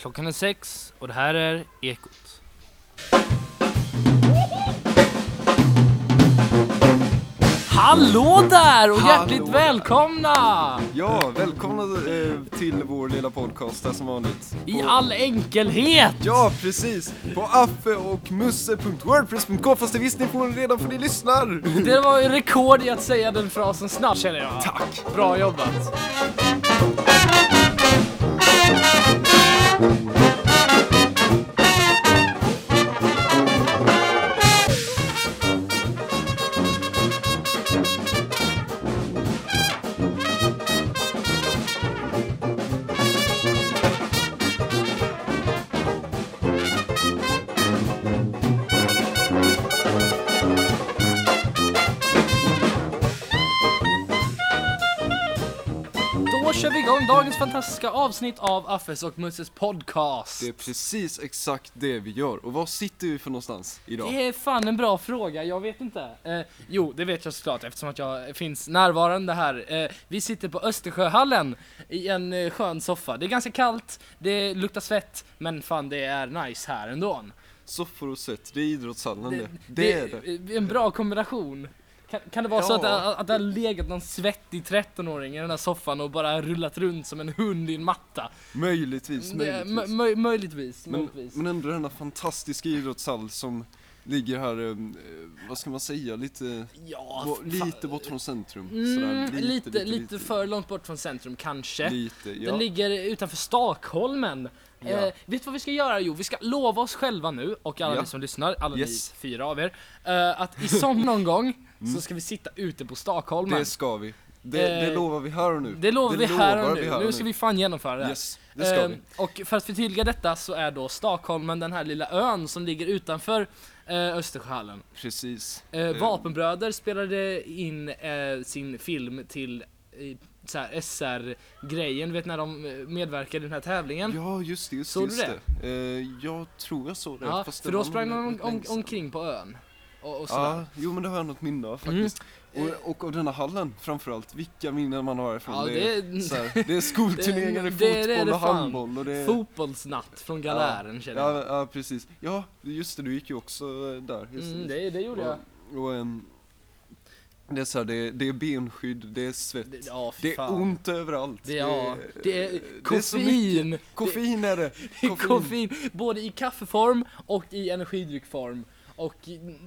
Klockan är sex och det här är Ekot. Hallå där och Hallå hjärtligt där. välkomna! Ja, välkomna eh, till vår lilla podcast här som vanligt. I all enkelhet! Ja, precis! På affeochmusse.wordpress.com fast det visste ni förmodligen redan för ni lyssnar! Det var ju rekord i att säga den frasen snabbt känner jag. Tack! Bra jobbat. Då kör vi igång dagens fantastiska avsnitt av Affes och Musses podcast. Det är precis exakt det vi gör. Och var sitter vi för någonstans idag? Det är fan en bra fråga, jag vet inte. Eh, jo, det vet jag såklart eftersom att jag finns närvarande här. Eh, vi sitter på Östersjöhallen i en eh, skön soffa. Det är ganska kallt, det luktar svett, men fan det är nice här ändå. Soffor och svett, det är idrottshallen det. Det, Det, är det. en bra kombination. Kan, kan det vara så att det, Ja. att det har legat någon svettig 13-åring i den här soffan och bara rullat runt som en hund i en matta? Möjligtvis, möjligtvis. mö- möj- möjligtvis, Men, möjligtvis. men ändå denna fantastiska idrottshall som ligger här, eh, vad ska man säga, lite, ja, bo, lite bort från centrum. Mm, Sådär, lite, lite, för långt bort från centrum kanske. Lite, ja. Den ligger utanför Stockholmen. Ja. Eh, vet du vad vi ska göra? Jo, vi ska lova oss själva nu, och alla Ja. ni som lyssnar, alla Yes. ni fyra av er, eh, att i sommar någon gång så ska vi sitta ute på Stockholmen. Det ska vi. Det, det Eh, lovar vi här och nu. Det lovar vi här och nu. vi här nu ska vi fan genomföra det här. Yes, det ska Eh, vi. Och för att förtydliga detta så är då Stockholmen den här lilla ön som ligger utanför eh, Östersjöhallen. Precis. Eh, Vapenbröder spelade in eh, sin film till SR-grejen, vet när de eh, medverkade i den här tävlingen? Ja, just det, just, Såg du just det. Eh, jag tror jag såg det. Ja, fast för det då sprang de om, sedan. omkring på ön. Och, och. Ja, jo men det har jag något minne av faktiskt. Och, och av denna hallen framförallt, vilka minnen man har härifrån. Ja, det, det är, så här, det är skolturneringar i Det- fotboll det det och handboll och det är... Fotbollsnatt från galären känner jag. ja, ja, precis. Ja, just det, du gick ju också eh, där. Just Mm, det, det gjorde jag. Och, och, ehm, det är så här, det är, det är benskydd, det är svett. Det- Ja, Det är ont överallt. Det, ja, det är koffein. Koffein är det. Är koffein, både i kaffeform och i energidryckform. Och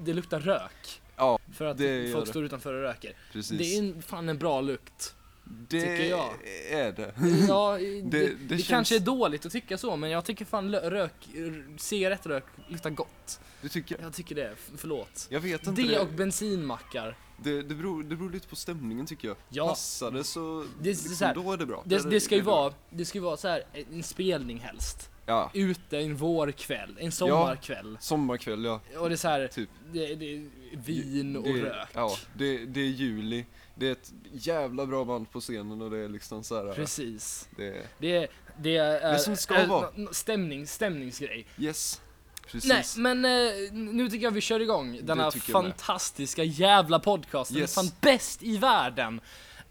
det luktar rök. Ja, För att folk står utanför och röker. precis. Det är en, fan en bra lukt. det tycker jag. är det. Ja, det, det, det känns- kanske är dåligt att tycka så, men jag tycker fan rök, cigarettrök luktar gott. Du tycker, Jag tycker det, förlåt. jag vet inte Det det. och bensinmackar. Det, det, beror, det beror lite på stämningen tycker jag. Ja. Passar det så, Det- det liksom, så här, då är det bra. Det, det ska ju vara, det ska vara så här en spelning helst. Ja, Ute en vårkväll, en sommarkväll. sommarkväll ja. Och det är så här, Typ. det, det vin och det, rök. Ja, det, det är juli. Det är ett jävla bra band på scenen och det är liksom så här. Precis. Det, Det, är- det är, som det ska är vara. stämning, stämningsgrej. yes. Precis. Nej, men eh, nu tycker jag vi kör igång denna fantastiska jävla podcast. Den är Yes. fan bäst i världen.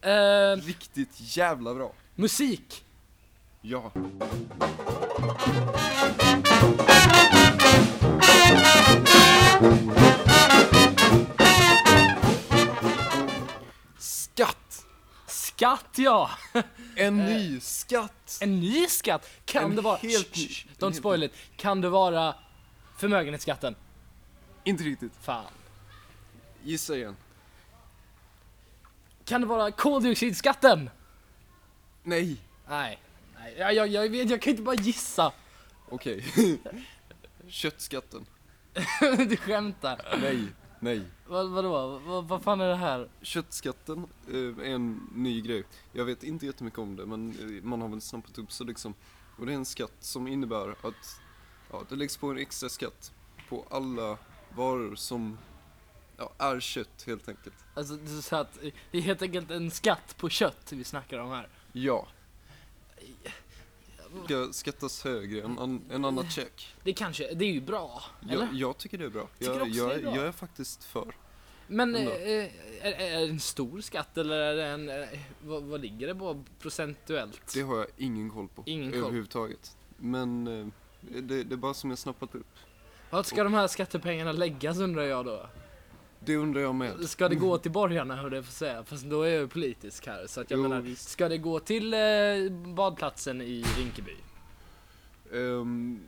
Eh, Riktigt jävla bra. musik. Ja. Skatt! Skatt ja! En ny skatt! En ny skatt! Kan En det vara... helt ny- Shh, don't spoil it. Kan det vara förmögenhetsskatten? Inte riktigt. Fan. Gissa igen. Kan det vara koldioxidskatten? Nej. Nej. Nej, jag, jag, jag vet, jag kan inte bara gissa. Okej. Köttskatten. du skämtar. Nej. Nej. Vad, vadå? Vad, vad fan är det här? Köttskatten eh, är en ny grej. Jag vet inte jättemycket om det men eh, man har väl snappat upp så liksom. Och det är en skatt som innebär att ja, det läggs på en extra skatt på alla varor som ja, är kött helt enkelt. Alltså, det är så att det är helt enkelt en skatt på kött vi snackar om här. Ja. Ska skattas högre än, an, än annat check. Det kanske, det är ju bra, eller? Jag, jag tycker det är bra. Tycker Jag, jag, det är bra. jag är faktiskt för. Men Ändå. eh, är, är det en stor skatt eller är det en, eh, vad, vad ligger det på procentuellt? Det har jag ingen koll på. Ingen koll. Överhuvudtaget. Men eh, det, det är bara som jag snappat upp. Vart ska de här skattepengarna läggas undrar jag då? Det undrar jag med. Ska det gå till borgarna hur det får säga? Fast då är jag ju politisk här så att jag Jo, menar, visst. ska det gå till eh, badplatsen i Rinkeby? Ehm,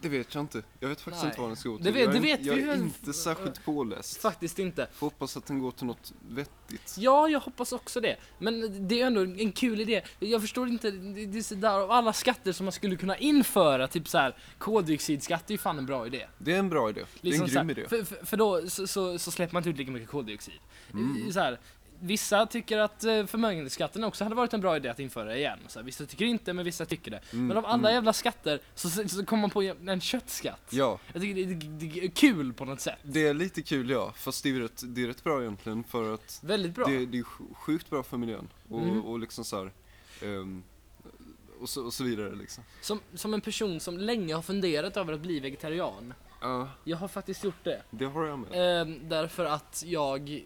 det vet jag inte. Jag vet faktiskt Nej. inte vad den ska gå Det till. vet- jag, det är, vet jag vi är ju. inte särskilt påläst. Faktiskt inte. Får hoppas att den går till något vettigt. Ja, jag hoppas också det. Men det är ändå en kul idé. Jag förstår inte, det det är så där av alla skatter som man skulle kunna införa, typ så här koldioxidskatt är ju fan en bra idé. Det är en bra idé. Det är en Liksom så grym här, idé. För, för, för då så, så, så släpper man inte ut lika mycket koldioxid. Mm. Så här, vissa tycker att eh, förmögenhetsskatten också hade varit en bra idé att införa igen. Så här, vissa tycker inte, men vissa tycker det. Mm, Men av alla mm. jävla skatter så, så, kommer man på en köttskatt. Ja, Jag tycker det, det, det är kul på något sätt. det är lite kul ja. Fast det är rätt, det är rätt bra egentligen för att Väldigt bra. det, det är sj- sjukt bra för miljön. Och, Mm. och liksom så här, ehm, och, så, och så vidare liksom. Som, som en person som länge har funderat över att bli vegetarian. Ja, Jag har faktiskt gjort det. det har jag med. Eh, därför att jag...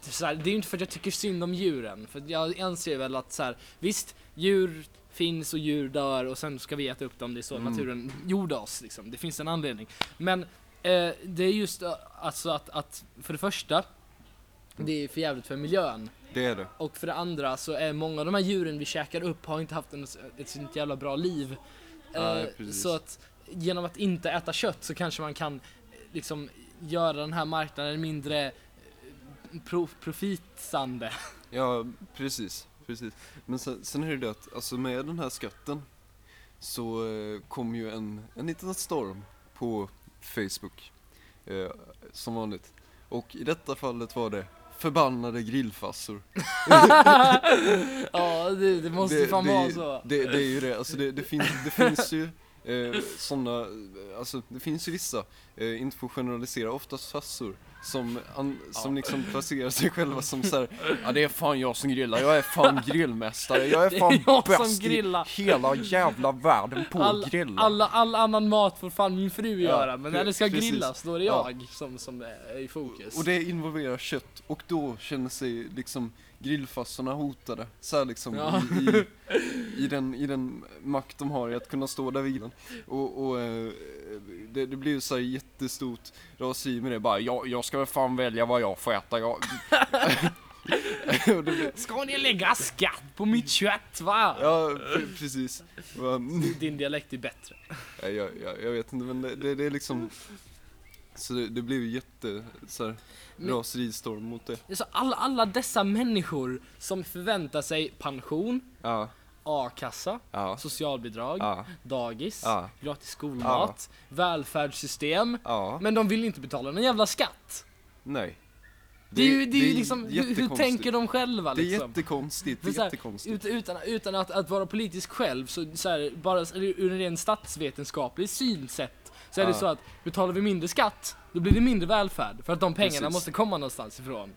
Så här, det är ju inte för att jag tycker synd om djuren. För jag anser väl att så här, visst, djur finns och djur dör och sen ska vi äta upp dem. Det är så Mm. naturen gjorde oss. Liksom. Det finns en anledning. Men eh, det är just eh, alltså att, att, för det första, det är för jävligt för miljön. Det är det. Och för det andra så är många av de här djuren vi käkar upp har inte haft en, ett sånt jävla bra liv. Nej, Eh, så att genom att inte äta kött så kanske man kan eh, liksom göra den här marknaden mindre pro, profitsande. Ja, precis. precis. Men sen, sen är det det att alltså med den här skatten så eh, kom ju en, en liten storm på Facebook. Eh, som vanligt. Och i detta fallet var det förbannade grillfassor. ja, det, det måste det, fan det, vara så. Det, det är ju det, alltså det, det, finns, det finns ju eh, sådana, alltså det finns ju vissa, eh, inte för att generalisera, oftast fassor som, an, som liksom placerar sig själva som så här, ja det är fan jag som grillar, jag är fan grillmästare, jag är fan jag som bäst i grillar." hela jävla världen på All, att grilla. alla, all annan mat får fan min fru Ja, göra, men när det ska precis. grillas då är det Ja. jag som, som är i fokus. Och det involverar kött och då känner sig liksom grillfassorna hotade. Så här liksom Ja. i, i, i, den, i den makt de har i att kunna stå där vid den. Och, och eh, det, det blir ju så här jättestort raseri med det bara, jag, jag ska väl fan välja vad jag får äta. Jag... Ska ni lägga skatt på mitt kött va? ja, pre- precis. Din dialekt är bättre. Jag, jag, jag vet inte men det, det, det är liksom så det, det blir ju jätte så här, raseristorm mot det. Det är så alla, alla dessa människor som förväntar sig pension, Ja, a-kassa, ja, socialbidrag, ja, dagis, Ja. gratis skolmat, välfärdssystem. ja. Men de vill inte betala någon jävla skatt. Nej. Det är ju, det är ju liksom, hur, hur jättekonstigt. tänker de själva Det är liksom? jättekonstigt, det är så här, jättekonstigt. Ut, utan utan att, att vara politisk själv, så, så här, bara ur en ren statsvetenskaplig synsätt, så är det så att betalar vi mindre skatt, då blir det mindre välfärd. För att de pengarna Precis. måste komma någonstans ifrån.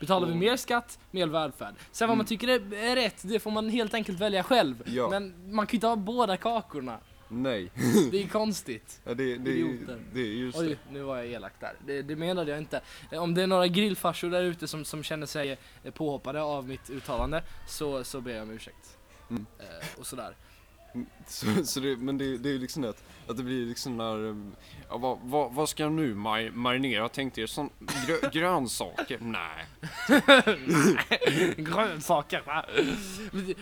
Betalar vi mer skatt, mer välfärd. Sen vad man Mm. tycker är, rätt, det får man helt enkelt välja själv. Ja. Men man kan ju inte ha båda kakorna. Nej. Det är konstigt. Ja, det, det, är, ju- det är just Oj, nu var jag elak där. Det, det menade jag inte. Eh, Om det är några grillfarsor där ute som, som känner sig eh, påhoppade av mitt uttalande, så, så ber jag om ursäkt. Mm. Eh, och sådär. Så, så det, men det, det är ju liksom det att, det blir liksom när, um, ja, vad, vad, vad ska jag nu maj, marinera? Tänkte jag sån, grö, grönsaker? Nej. Grönsaker va?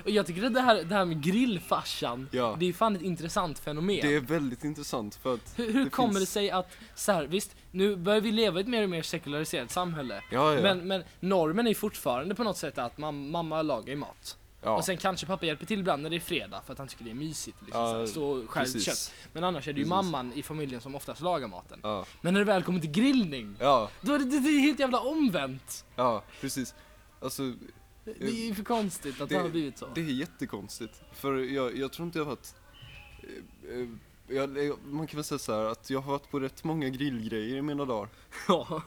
Och jag tycker att det här, det här med grillfarsan, Ja. det är fan ett intressant fenomen. Det är väldigt intressant för att, hur hur det kommer finns- det sig att, så här, visst, nu börjar vi leva i ett mer och mer sekulariserat samhälle. ja ja. Men, men normen är fortfarande på något sätt att mam mamma lagar ju mat. Ja. Och sen kanske pappa hjälper till ibland när det är fredag för att han tycker det är mysigt. Liksom, Ja, så här, stå och kött. Men annars är det ju Precis. mamman i familjen som oftast lagar maten. Ja, Men när det väl kommer till grillning, ja, då är det, det, det är helt jävla omvänt. ja, precis. Alltså, Det, det är ju för konstigt att det, Det- har blivit så. det är jättekonstigt. För jag, jag tror inte jag har varit, eh, eh, jag, jag, man kan väl säga så här att jag har varit på rätt många grillgrejer i mina dagar. Ja.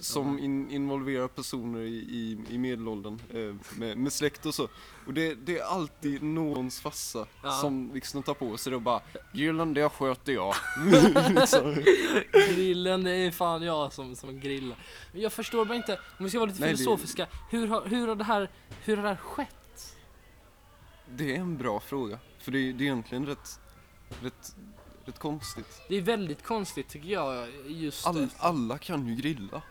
Som in, involverar personer i, i, i medelåldern eh, med, med släkt och så. Och det, det är alltid någons farsa Ja. som liksom tar på sig det och bara Grillen det sköter jag. liksom. Grillen, det är fan jag som, som grillar. Jag förstår bara inte, om vi ska vara lite Nej, det- filosofiska, hur, har, hur, har det här, hur har det här skett? Det är en bra fråga. För det, det är egentligen rätt, rätt, rätt konstigt. Det är väldigt konstigt tycker jag, just All, alla kan ju grilla.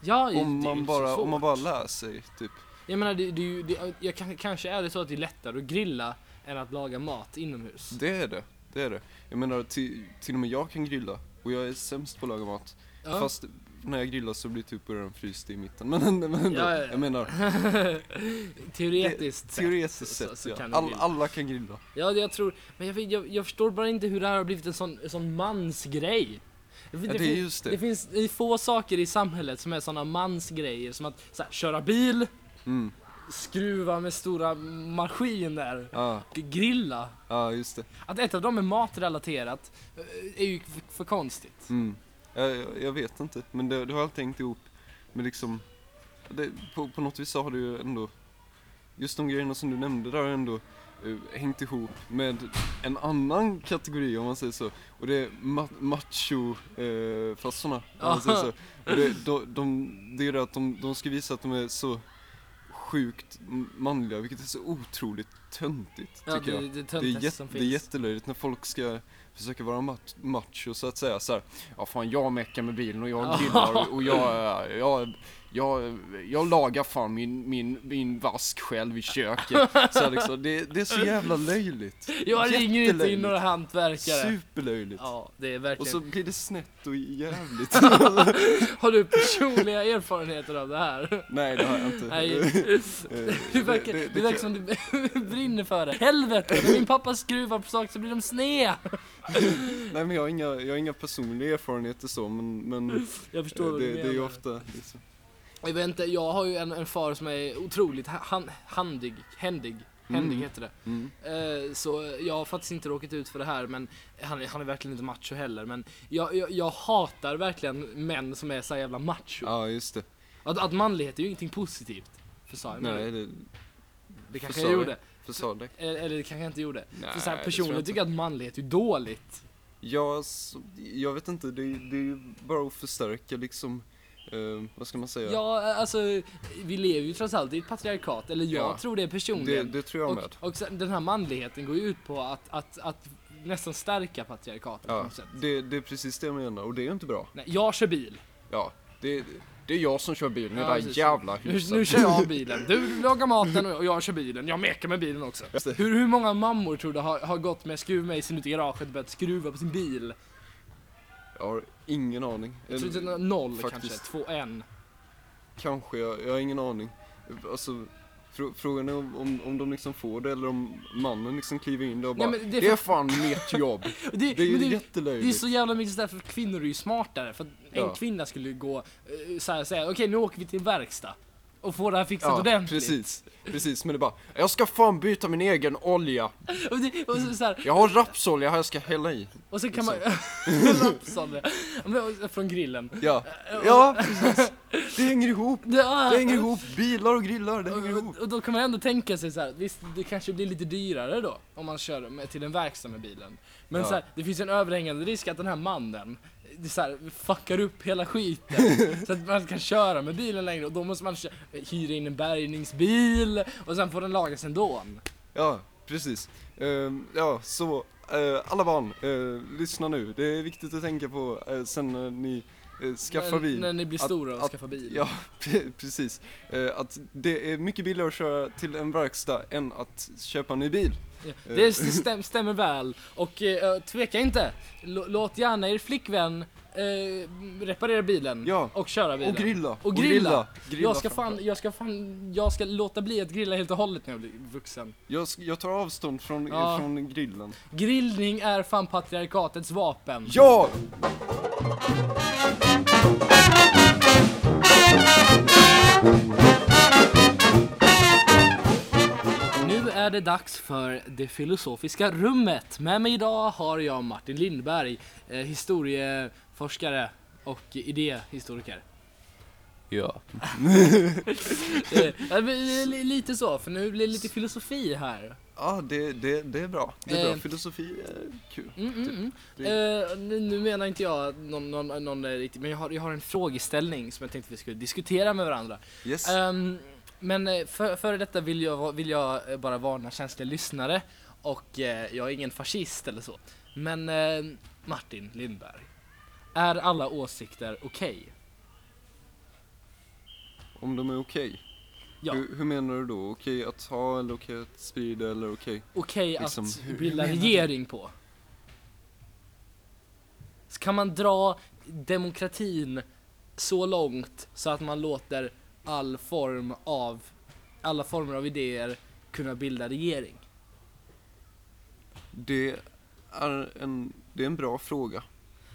Ja, Om man, bara, om man bara lär sig, typ. Jag menar, det, det, det, jag, kan, kanske är det så att det är lättare att grilla än att laga mat inomhus. Det är det, det är det. Jag menar, till, till och med jag kan grilla. Och jag är sämst på att laga mat. Ja. Fast när jag grillar så blir typ burgaren fryst i mitten. Men, men ändå, Ja, ja, ja. jag menar, Teoretiskt sett. teoretiskt så- sett, så ja. kan All, alla kan grilla. Ja, det jag tror, men jag, jag, jag förstår bara inte hur det här har blivit en sån, sån mansgrej. Det, Ja, det är just det. Det finns det få saker i samhället som är såna mansgrejer som att så här, köra bil, Mm. skruva med stora maskiner, Ja, grilla. ja, just det. Att ett av dem är matrelaterat eh, är ju för, för konstigt. Mm. Jag, jag, jag vet inte, men det, det har alltid hängt ihop med liksom, det, på, på något vis så har det ju ändå, just de grejerna som du nämnde där har ändå eh, hängt ihop med en annan kategori om man säger så. Och det är ma macho-farsorna, om man säger så. Och det, de, de, det är det att de, de ska visa att de är så sjukt manliga, vilket är så otroligt töntigt, Ja, tycker det, jag. det, Det är, som det är jättelöjligt när folk ska försöka vara mat- macho så att säga så här. Ja fan jag meckar med bilen och jag grillar och jag, jag, jag, jag lagar fan min, min, min vask själv i köket. Så här, liksom, det, det är så jävla löjligt. Jag ringer inte in några hantverkare. Superlöjligt. Ja, det är Och verkligen. så blir det snett och jävligt. Har du personliga erfarenheter av det här? Nej det har jag inte. Nej. Eh, Du verkar, det- det, det verkar som du brinner för det. Helvete, när min pappa skruvar på saker så blir de sned. Nej men jag har inga, jag har inga personliga erfarenheter så men, men Jag förstår eh, det, det är ju ofta liksom. Jag vet inte, jag har ju en, en far som är otroligt han, handig, händig, händig Mm. heter det. Mm. Eh, så jag har faktiskt inte råkat ut för det här men han är, han är verkligen inte macho heller. Men jag, jag, jag hatar verkligen män som är så jävla macho. Ja just det. Att, att manlighet är ju ingenting positivt. För jag Nej det? det, kanske jag gjorde. Försade dig. Eller, eller det kanske jag inte gjorde. Nej, för så här, det personligen tycker jag att manlighet är dåligt. Ja, så, jag vet inte, det, det är ju bara att förstärka liksom, eh, vad ska man säga? Ja, alltså vi lever ju trots allt i ett patriarkat, eller jag Ja. tror det det, personligen. det tror jag med. och och sen, den här manligheten går ju ut på att, att, att nästan stärka patriarkatet på Ja, något sätt. det, det är precis det jag menar och det är ju inte bra. Nej, jag kör bil. Ja, det, det är jag som kör bilen i Ja, det där precis. jävla Nu, huset. nu kör jag bilen. Du lagar maten och jag kör bilen. Jag mekar med bilen också. Hur, hur många mammor tror du har, har gått med skruvmejseln ut i garaget och börjat skruva på sin bil? Jag har ingen aning. Jag tror det är noll faktiskt. kanske, två, en. Kanske, jag, jag har ingen aning. Alltså, frågan är om, om, om de liksom får det eller om mannen liksom kliver in där och Nej, bara men det, det är är fan mitt jobb. Det, Det är ju det, det är jättelöjligt. så jävla mycket sådär för kvinnor är ju smartare. För en Ja. kvinna skulle gå eh, såhär säga okej nu åker vi till verkstad. Och få det här fixat Ja, ordentligt. precis. Precis, men det bara, jag ska fan byta min egen olja. Och, det, och, så, så här, Jag har rapsolja här jag ska hälla i. och så kan man... Rapsolja. Men, Från grillen. Ja, ja precis. Det hänger ihop. Det hänger ihop. Bilar och grillar, det hänger Och, ihop. och då kan man ändå tänka sig så här, visst det kanske blir lite dyrare då om man kör med, till en verkstad med bilen. Men Ja. så här, det finns en överhängande risk att den här mannen det så här, fuckar upp hela skiten så att man inte kan köra med bilen längre och då måste man hyra in en bärgningsbil och sen får den lagas ändå. Ja, precis. Ehm, ja, så eh, alla barn, eh, lyssna nu. Det är viktigt att tänka på eh, sen när ni skaffar när, bil. När ni blir Att- stora och att- skaffar bil. Ja, pre- precis. Att det är mycket billigare att köra till en verkstad än att köpa en ny bil. Det stäm, stämmer väl och eh, tveka inte. L- låt gärna er flickvän eh, reparera bilen Ja, och köra bilen. och grilla. Och grilla. grilla jag ska fan, jag ska fan, jag ska låta bli att grilla helt och hållet när jag blir vuxen. Jag, jag tar avstånd från, Ja. från grillen. Grillning är fan patriarkatets vapen. Ja! Är det dags för det filosofiska rummet. Med mig idag har jag Martin Lindberg, eh, historieforskare och idéhistoriker. Ja. Eh, lite så, för nu blir det lite filosofi här. Ja, det, det, det är bra. Det är bra. Eh. Filosofi är kul. Mm, mm, mm. Det- Eh, nu, menar inte jag någon, någon, någon riktigt, men jag har, jag har en frågeställning som jag tänkte vi skulle diskutera med varandra. Yes. Ehm, men eh, för, före detta vill jag, vill jag eh, bara varna känsliga lyssnare och eh, jag är ingen fascist eller så. Men eh, Martin Lindberg, är alla åsikter okej? Om de är okej. Ja, Hur, hur menar du då? Okej att ha eller okej att sprida eller okej? okej liksom, att hur- bilda menar du? regering på. Så kan man dra demokratin så långt så att man låter all form av, alla former av idéer kunna bilda regering? Det är en, det är en bra fråga.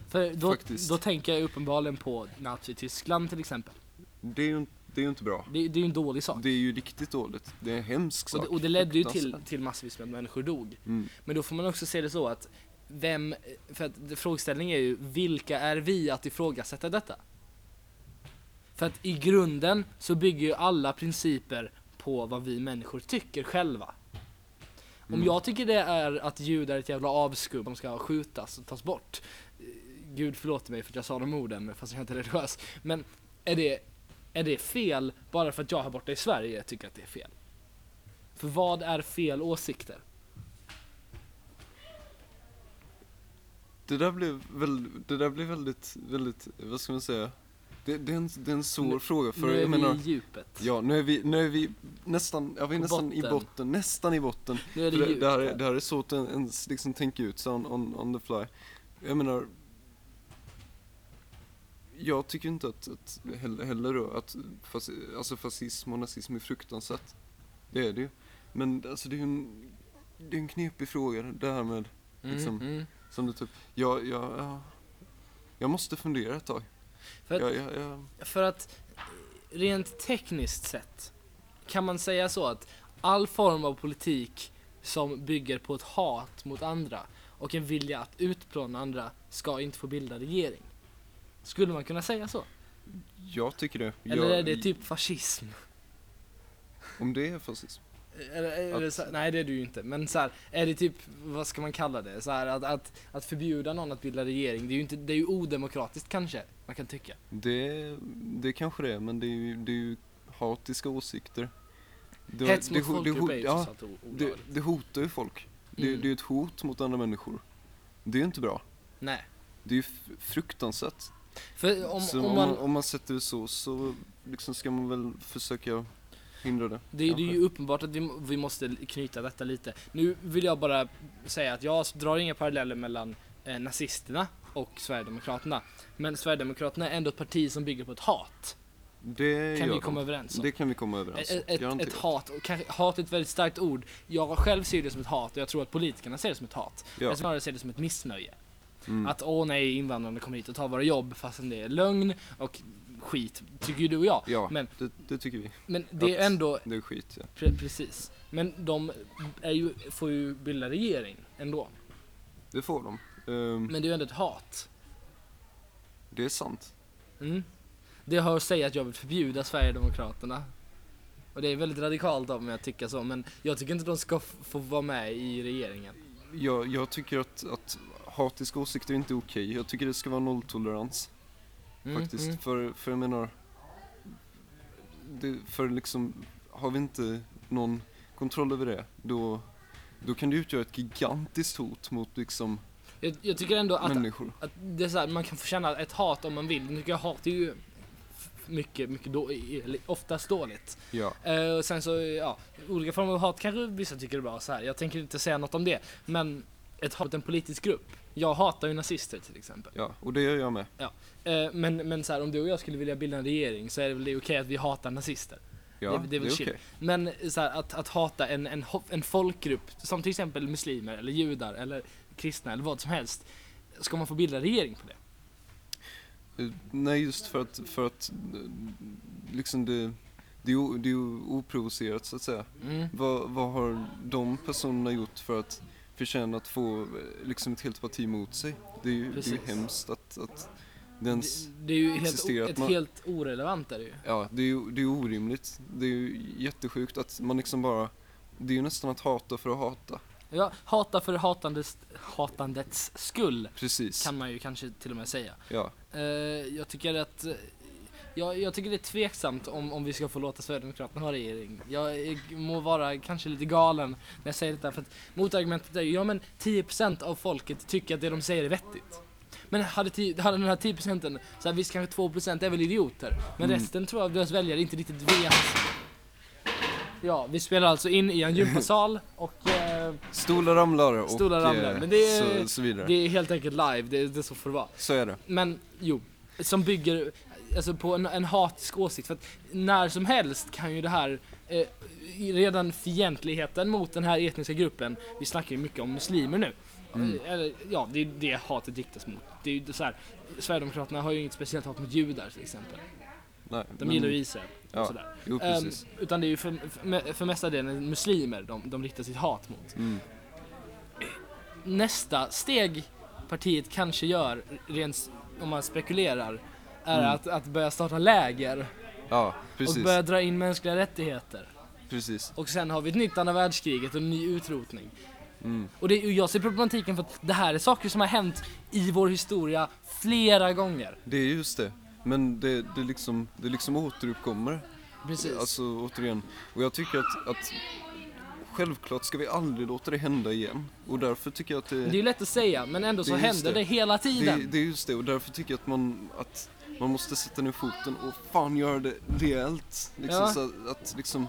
För då, Faktiskt. då tänker jag uppenbarligen på Nazityskland till exempel. Det är ju, det är ju inte bra. Det, det är ju en dålig sak. Det är ju riktigt dåligt. Det är en hemsk och, sak. det, och det ledde ju till, till massvis med människor dog. Mm. Men då får man också se det så att vem, för att frågeställningen är ju vilka är vi att ifrågasätta detta? För att i grunden så bygger ju alla principer på vad vi människor tycker själva. Om Mm. jag tycker det är att judar är ett jävla avskum, de ska skjutas och tas bort. Gud förlåter mig för att jag sa de orden fast jag inte är religiös. Men är det, är det fel bara för att jag här borta i Sverige tycker att det är fel? För vad är fel åsikter? Det där blev väl, det där blev väldigt, väldigt, vad ska man säga? Det, det, är, en, det är en svår Nu- fråga för nu är jag vi menar, i djupet. ja nu är vi, nu är vi nästan, ja vi är nästan i botten. botten, nästan i botten. Nu är det För djupt det, här, är- det här är svårt att ens liksom tänka ut så on, on, on the fly. Jag menar, jag tycker inte att, att heller, heller då att fas, alltså fascism och nazism är fruktansvärt. Det är det ju. Men alltså det är ju en, det är en knepig fråga det här med, liksom, Mm, mm. som du typ, jag, jag, jag, jag måste fundera ett tag. För, att, Jag, jag, jag, för att rent tekniskt sett kan man säga så att all form av politik som bygger på ett hat mot andra och en vilja att utplåna andra ska inte få bilda regering. Skulle man kunna säga så? jag tycker det. Eller jag, är det typ fascism? Om det är fascism. Eller, är det så, nej det är det ju inte, men så här, är det typ, vad ska man kalla det? Så här, att, att, att förbjuda någon att bilda regering, det är ju, inte, det är ju odemokratiskt kanske, man kan tycka. Det, det kanske det är, men det är ju, det är ju hatiska åsikter. Det, Hets mot folkgrupp är ju ja, det, det hotar ju folk. Det, Mm. det är ju ett hot mot andra människor. Det är ju inte bra. Nej. Det är ju fruktansvärt. För om, så om man, om man sätter det så, så liksom ska man väl försöka hindra det. Det, det är ju uppenbart att vi, vi måste knyta detta lite. Nu vill jag bara säga att jag drar inga paralleller mellan eh, nazisterna och Sverigedemokraterna. Men Sverigedemokraterna är ändå ett parti som bygger på ett hat. Det Kan vi de. komma överens om? Det kan vi komma överens om. Ett, ett, ett hat, och kanske, hat är ett väldigt starkt ord. Jag själv ser det som ett hat och jag tror att politikerna ser det som ett hat. Ja. Jag snarare ser det som ett missnöje. Mm. Att åh nej, invandrarna kommer hit och tar våra jobb fastän det är lögn och skit, tycker ju du och jag. ja, Men, det, det tycker vi. men det är ändå Det är skit, ja. Pre- precis. Men de ju, får ju bilda regering ändå. Det får de. Ehm, Men det är ju ändå ett hat. det är sant. Mm. Det har att säga att jag vill förbjuda Sverigedemokraterna. Och det är väldigt radikalt av mig att tycka så, men jag tycker inte de ska få vara med i regeringen. Jag, jag tycker att, att hatiska åsikter är inte okej. Jag tycker det ska vara nolltolerans. Mm, faktiskt. mm. För, för jag menar, det, för liksom, har vi inte någon kontroll över det, då, då kan det utgöra ett gigantiskt hot mot liksom Jag, jag tycker ändå att, människor. att det är så här, man kan få känna ett hat om man vill. Nu tycker jag hat är ju mycket, mycket då, oftast dåligt. Ja, Eh, och sen så, ja, olika former av hat kanske vissa tycker är bra så här. Jag tänker inte säga något om det. Men ett hat mot en politisk grupp. Jag hatar ju nazister till exempel. ja, och det gör jag med. Eh, men men så här, om du och jag skulle vilja bilda en regering så är det väl det okej att vi hatar nazister. Ja, Det- det är väl chill. okej. Men så här, att, att hata en, en, en folkgrupp, som till exempel muslimer eller judar eller kristna eller vad som helst. Ska man få bilda regering på det? Eh, Nej, just för att, för att eh, liksom det, det, är, det är oprovocerat så att säga. Mm. Vad, vad har de personerna gjort för att förtjäna att få eh, liksom ett helt parti mot sig? Det är ju, det är ju hemskt att, att det ens, Det, det är ju helt, ett man- helt orelevant är det ju. ja, det är ju det är orimligt. Det är ju jättesjukt att man liksom bara, det är ju nästan att hata för att hata. Ja, hata för hatandets, hatandets skull Precis. kan man ju kanske till och med säga. Ja, Eh, jag tycker att eh, jag, jag tycker det är tveksamt om, om vi ska få låta Sverigedemokraterna ha regering. Jag är- må vara kanske lite galen när jag säger detta för att motargumentet är ju, ja men 10% av folket tycker att det de säger är vettigt. Men hade, ti- hade den här 10 procenten, så här, visst kanske 2% är väl idioter, men Mm. resten tror jag av deras väljare inte riktigt vet. Ja, vi spelar alltså in i en gympasal och eh, Stolar ramlar och Stolar ramlar, eh, men det är- så, så vidare. det är helt enkelt live, det, det är så får det vara. Så är det. Men jo, som bygger alltså på en, en hatisk åsikt. För att när som helst kan ju det här, eh, redan fientligheten mot den här etniska gruppen, vi snackar ju mycket om muslimer nu. Mm. Eller, ja, det är det hatet riktas mot. Det är ju så här, Sverigedemokraterna har ju inget speciellt hat mot judar till exempel. Nej, De men- gillar ju Israel och ja, sådär. Jo, precis. utan det är ju för, för, för mesta delen muslimer de, de riktar sitt hat mot. Mm. nästa steg partiet kanske gör, rent om man spekulerar, är Mm. att, att börja starta läger Ja, och precis. börja dra in mänskliga rättigheter. Precis. Och sen har vi ett nytt andra världskriget och en ny utrotning. Mm. Och, det, och jag ser problematiken för att det här är saker som har hänt i vår historia flera gånger. Det är just det. Men det, det, liksom, det liksom återuppkommer. Precis. Alltså återigen. Och jag tycker att, att självklart ska vi aldrig låta det hända igen. Och därför tycker jag att det, det är ju lätt att säga, men ändå så händer det. det hela tiden. det, det är just det. Och därför tycker jag att man, att man måste sätta ner foten och fan göra det rejält. Liksom, Ja. så att, att liksom,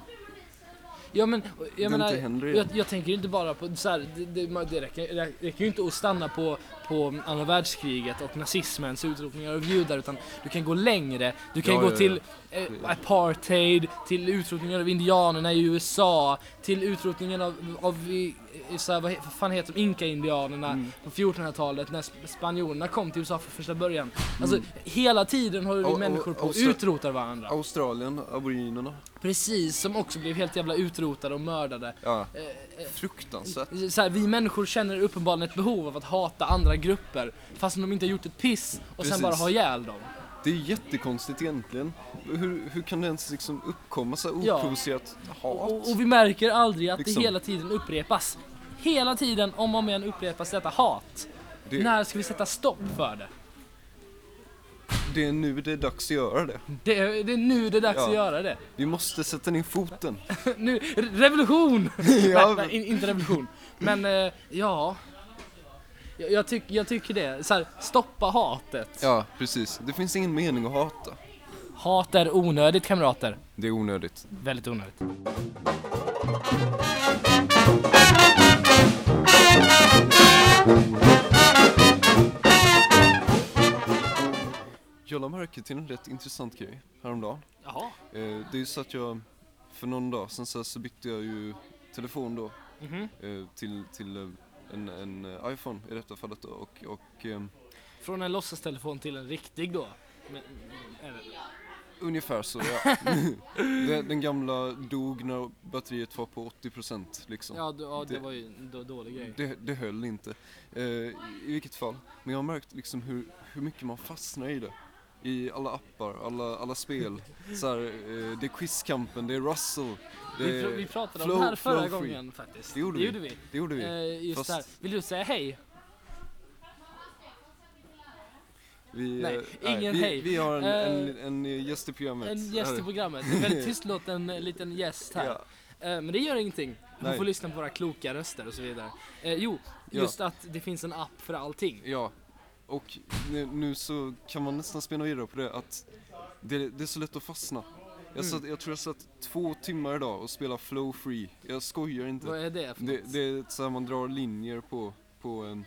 Ja men, jag menar, jag, jag tänker inte bara på så här, det, det, man- det räcker, det räcker ju inte att stanna på, på andra världskriget och nazismens utrotningar av judar utan du kan gå längre. Du kan Ja, gå ja, till eh, apartheid, till utrotningen av indianerna i USA, till utrotningen av, av i, så här, vad fan heter de, inka-indianerna Mm. på 1400-talet när sp- spanjorerna kom till USA för första början. Alltså hela tiden håller vi människor på och utrotar varandra. Australien, aboriginerna. Precis, som också blev helt jävla utrotade och mördade. Ja, Eh, eh, fruktansvärt. så här, vi människor känner uppenbarligen ett behov av att hata andra grupper fastän de inte har gjort ett piss och sen Precis. bara ha ihjäl dem. Det är jättekonstigt egentligen. Hur, hur kan det ens liksom uppkomma så här Ja. oprovocerat hat? Och, och vi märker aldrig att Liksom. det hela tiden upprepas. Hela tiden, om och om igen, upprepas detta hat. Det, När ska vi sätta stopp för det? det är nu det är dags att göra det. Det är, det är nu det är dags Ja. att göra det. Vi måste sätta ner foten. nu, re- revolution! Ja, nej, nej, in, inte revolution. Men, eh, ja. Jag, jag, tyck, jag tycker det. Så här, stoppa hatet. Ja, precis. Det finns ingen mening att hata. Hat är onödigt, kamrater. Det är onödigt. Väldigt onödigt. Jag la märke till en rätt intressant grej häromdagen. Jaha. Eh, det är ju så att jag, för någon dag sen så, så bytte jag ju telefon då Mhm. eh, till, till eh, en, en eh, iPhone i detta fallet då och, och ehm, Från en låtsastelefon till en riktig då? Men, eller, ungefär så ja. den, den gamla dog när batteriet var på 80% liksom. ja, ja, det, Det- var ju en då- dålig grej. Det, det höll inte. Eh, I vilket fall. Men jag har märkt liksom hur, hur mycket man fastnar i det. I alla appar, alla, alla spel. Så här, eh, det är Quizkampen, det är Russell. Det Vi, är pr- vi pratade om Flow- det här förra Free. gången faktiskt. Det gjorde det vi. gjorde vi. Det gjorde vi. Eh, just Fast- där. Vill du säga hej? vi nej, eh, ingen vi, hej. Vi har en, en, Eh, en, gäst i programmet. En gäst i programmet. En väldigt tystlåten eh, liten gäst här. Ja, Eh, men det gör ingenting. Man Nej. får lyssna på våra kloka röster och så vidare. Eh, jo, Ja. just att det finns en app för allting. ja. Och nu, nu så kan man nästan spinna vidare på det att det, det är så lätt att fastna. Jag, Mm. satt, jag tror jag satt två timmar idag och spelade flow free. Jag skojar inte. Vad är det för Det, något? det är så här man drar linjer på, på en,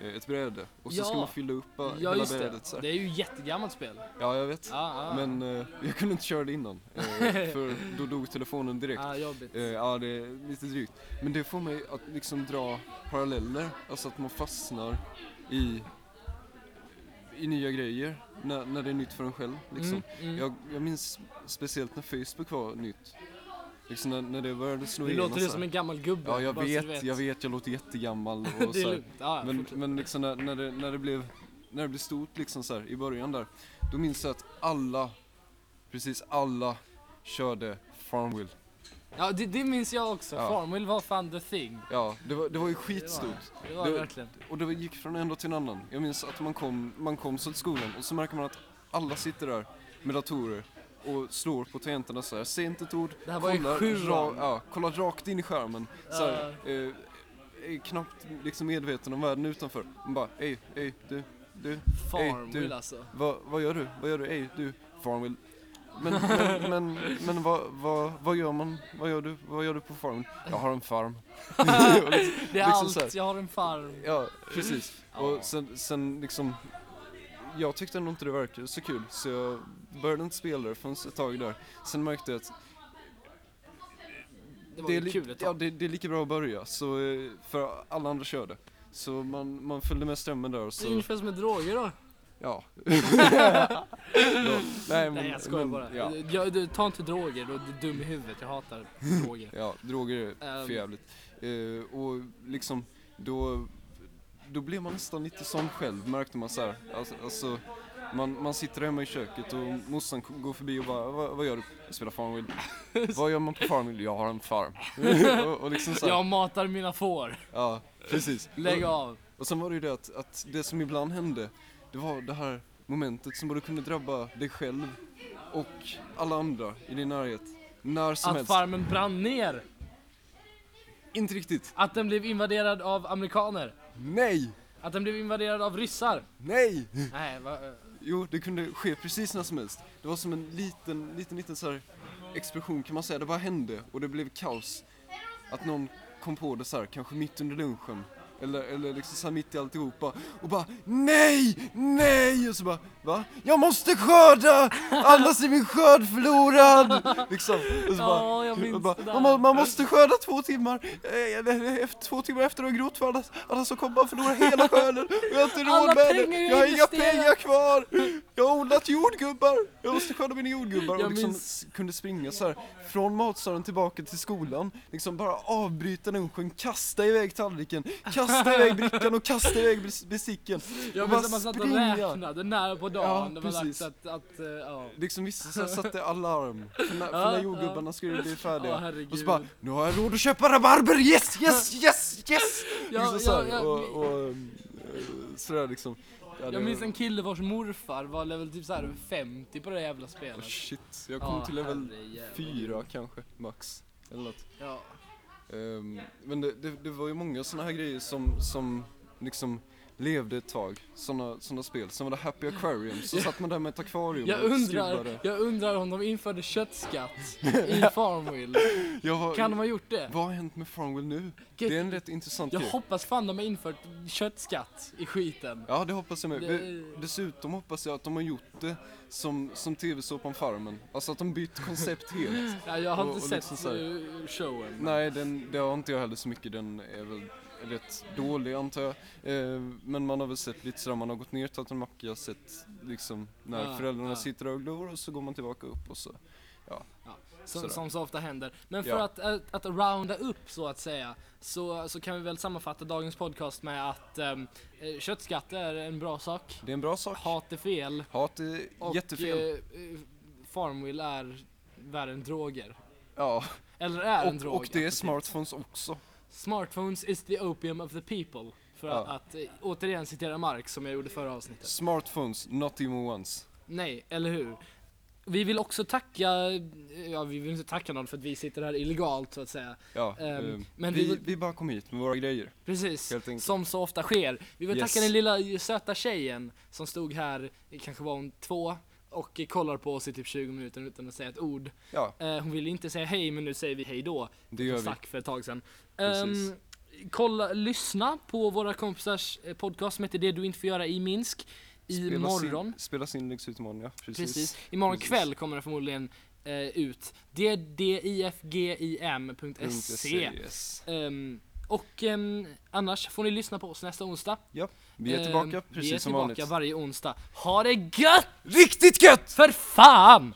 eh, ett bräde och så ska Ja. man fylla upp eh, Ja hela just det. brädet så här. Det är ju jättegammalt spel. Ja, jag vet. Ja, ja. Men eh, jag kunde inte köra det innan. Eh, för då dog telefonen direkt. Ja, jobbigt. Eh, ja, det är lite drygt. Men det får mig att liksom dra paralleller. Alltså att man fastnar i, i nya grejer när, när det är nytt för en själv. Liksom. Mm, mm. Jag, jag minns speciellt när Facebook var nytt. Liksom när, när det började slå igenom låter du som en gammal gubbe. Ja, jag du vet, jag vet, jag låter jättegammal och det så. Ja, Men, men liksom när, när, det, när det blev när det blev stort liksom så här, i början där Då minns jag att alla, precis alla körde Farmville Ja, det, det minns jag också. Ja. Farmville var fan the thing. Ja, det var, det var ju skitstort Det var Det- verkligen. Och det gick från en dag till en annan Jag minns att man kom, man kom så till skolan och så märker man att alla sitter där med datorer och slår på tangenterna så här. Säger inte ett ord. Det här var ju kollar, sjuan. ra, ja, kollar rakt in i skärmen. Så här, eh, är knappt liksom medveten om världen utanför. Man bara, ey, ey, du, du, Farmville du. alltså. vad, vad gör du? Vad gör du? Ey, du, Farmville. Men, men, men, men vad, vad, vad gör man? Vad gör du? Vad gör du på farmen? Jag har en farm. Liksom- Det är liksom så allt, jag har en farm. Ja, precis. Och sen, sen liksom, jag tyckte ändå inte det verkade så kul, så jag började inte spela det förrän ett tag där. Sen märkte jag att Det var det är, li- ja, det, det är lika bra att börja, så, eh, för alla andra körde. Så man, man följde med strömmen där och Det är så, ungefär som med droger då. Ja. Nej, men, Nej jag skojar men, bara. Ja, Jag, du, ta inte droger, då är du dum i huvudet. Jag hatar droger. ja, droger är Ehm. för jävligt. Eh, och liksom, då, då blev man nästan lite sån själv, märkte man så här. Alltså, alltså man, man sitter hemma i köket och morsan k- går förbi och bara, vad, vad gör du? Jag spelar Farmville. vad gör man på Farmville? Jag har en farm. och, och liksom så här, Jag matar mina får. ja, precis. Lägg av. och sen var det ju det att, att det som ibland hände, det var det här momentet som både kunde drabba dig själv och alla andra i din närhet. När som Att helst. farmen brann ner. Inte riktigt. Att den blev invaderad av amerikaner. Nej! Att den blev invaderad av ryssar. Nej! Nej, va, eh, Jo, det kunde ske precis när som helst. Det var som en liten, liten, liten så här explosion kan man säga. Det bara hände och det blev kaos. Att någon kom på det så här, kanske mitt under lunchen. Eller, eller liksom så mitt i alltihopa. Och bara NEJ! NEJ! Och så bara Va? Jag måste skörda! Annars är min skörd förlorad! Liksom. Och så bara, Ja, jag minns bara, det där. man, man måste skörda två timmar, eh, efter, två timmar efter att ha grott för annars, annars så kommer man förlora hela skörden och jag har inte råd med det, jag har inga pengar kvar, jag har odlat jordgubbar, jag måste skörda mina jordgubbar Jag och liksom minns- kunde springa så här från matsalen tillbaka till skolan, liksom bara avbryta lunchen, kasta iväg tallriken, kasta iväg brickan och kasta iväg bes- besticken. Jag Och bara att man satt och räknade när på dagen Ja, det var dags att, att eh, ja. Liksom vissa satte alarm för när, för Ja, när ja. jordgubbarna skulle bli färdiga. Ja, herregud. och så bara, nu har jag råd att köpa rabarber, yes, yes, yes, yes! Ja, liksom ja, ja, och, och eh, sådär liksom. Ja, det Jag minns en kille vars morfar var level typ såhär 50 på det jävla oh, spelet. shit, jag kom Ja, till level herrejävlar. 4 kanske, max. Eller något. Ja. Ehm, men det, det, det var ju många såna här grejer som, som liksom levde ett tag, såna, såna spel. Sen var det Happy Aquarium, så satt man där med ett akvarium Jag och undrar, skrubbade. jag undrar om de införde köttskatt i Farmville. Jag har, Kan de ha gjort det? Vad har hänt med Farmville nu? Det är en rätt intressant Jag grej. hoppas fan de har infört köttskatt i skiten. Ja, det hoppas jag med. Det- Dessutom hoppas jag att de har gjort det som, som tv-såpan Farmen. Alltså att de bytt koncept helt. Ja, jag har Och- inte sett liksom showen. Nej, den, det har inte jag heller så mycket. Den är väl rätt dålig antar jag. Eh, men man har väl sett lite sådär, man har gått ner, tagit en macka, sett liksom när Ja, föräldrarna ja. sitter och glor och så går man tillbaka upp och så. Som, sådär. som så ofta händer. Men för Ja. att, att, att rounda upp så att säga, så, så kan vi väl sammanfatta dagens podcast med att um, köttskatt är en bra sak. Det är en bra sak. Hat är fel. Hat är Och jättefel. eh, eh, Farmville är värre än droger. ja, Eller är en och, drog. och det är smartphones också. Smartphones is the opium of the people. För Ja. att, eh, återigen citera Marx som jag gjorde förra avsnittet. Smartphones, not even once. Nej, eller hur? Vi vill också tacka, ja vi vill inte tacka någon för att vi sitter här illegalt så att säga. Ja, Ehm, eh, men vi vi, vi bara kom hit med våra grejer. Precis, Helt enkelt. som så ofta sker. Vi vill Yes. tacka den lilla söta tjejen som stod här, kanske var hon två, och kollar på oss i typ 20 minuter utan att säga ett ord. Ja, Eh, hon ville inte säga hej men nu säger vi hej då. det gör vi. För ett tag sedan. Ehm, kolla, lyssna på våra kompisars eh, podcast som heter Det du inte får göra i Minsk. Imorgon. In, spelas in, läggs ut imorgon ja. Precis. Precis. Imorgon Precis. kväll kommer det förmodligen eh, ut. ddifgim.se Yes. Ehm, Och ehm, annars får ni lyssna på oss nästa onsdag. Vi är Ehm, tillbaka precis Vi är som tillbaka vanligt. varje onsdag. Ha det gött! Riktigt gött! För fan!